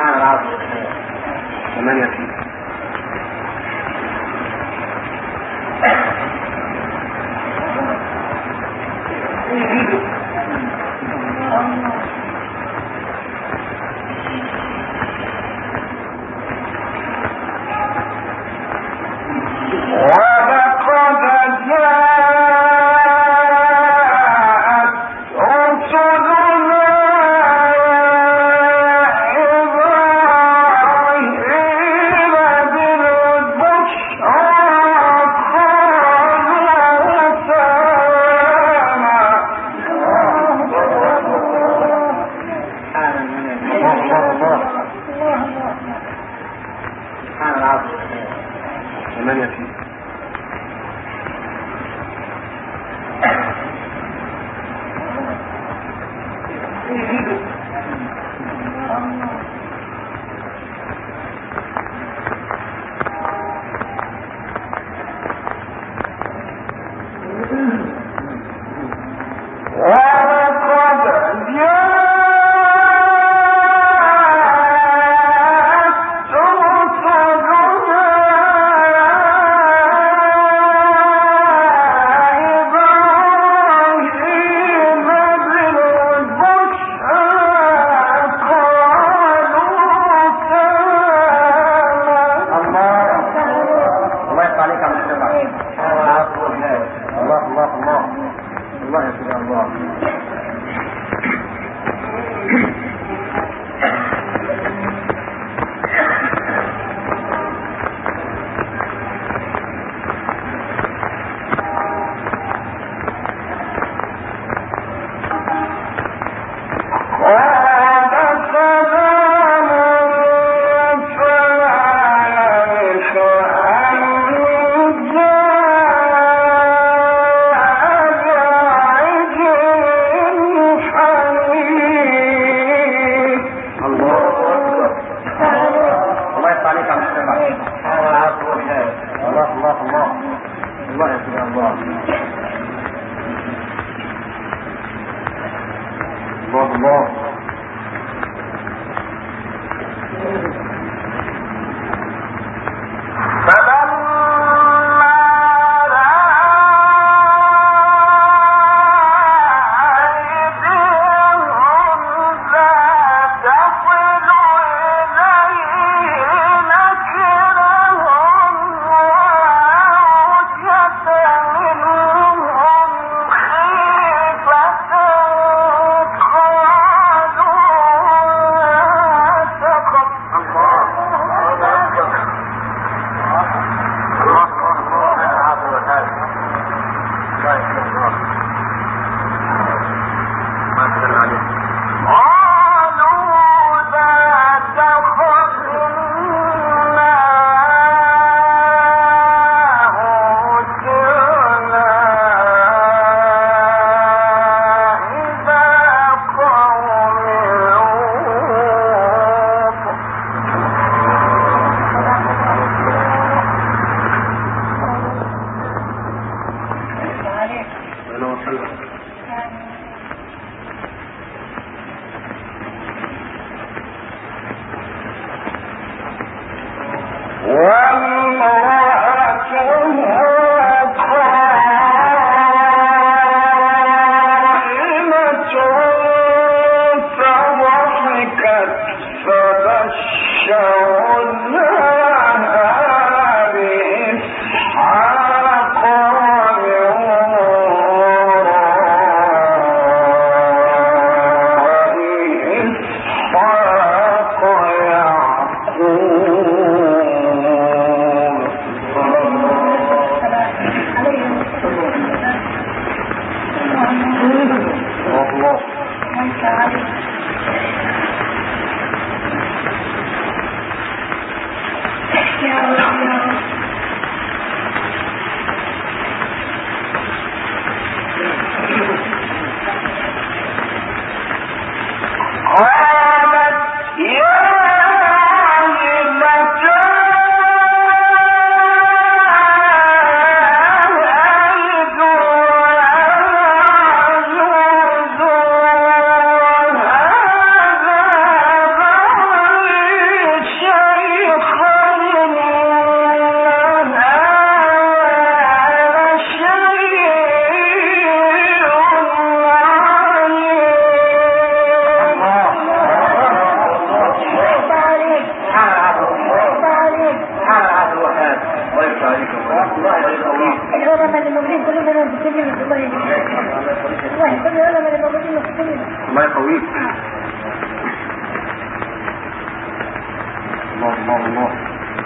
سبحان العظيم ومن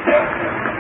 ہے